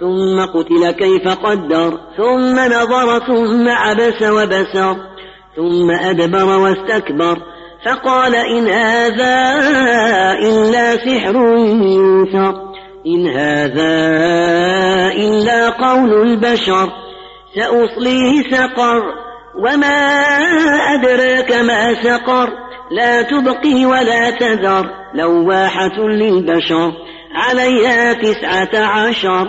ثم قتل كيف قدر ثم نظر ثم عبس وبسر ثم أدبر واستكبر فقال إن هذا إلا سحر يوثر إن هذا إلا قول البشر سأصليه سقر وما أدراك ما سقر لا تبقي ولا تذر لواحة للبشر عليها تسعة عشر.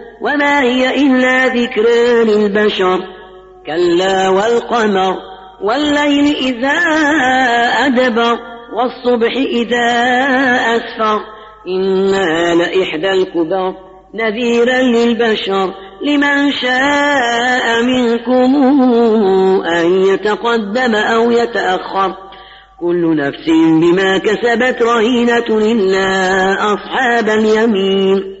وما هي إلا ذكر للبشر كلا والقمر والليل إذا أدبر والصبح إذا أسفر إنها لإحدى الكبر نذيرا للبشر لمن شاء منكم أن يتقدم أو يتأخر كل نفس بما كسبت رهينة إلا أصحاب اليمين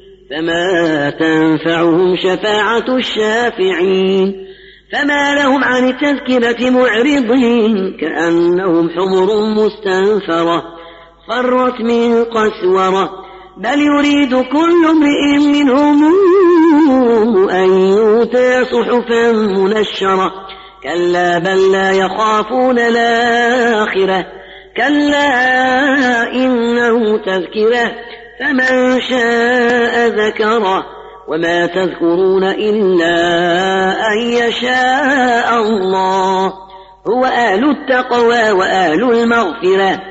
فما تنفعهم شفاعة الشافعين فما لهم عن التذكرة معرضين كأنهم حمر مستنفرة فرت من قسورة بل يريد كل امرئ منهم أن يؤتى صحفا منشرة كلا بل لا يخافون الآخرة كلا إنه تذكرة فمن شاء ذكره وما تذكرون إلا أن يشاء الله. هو أهل التقوى وأهل المغفرة.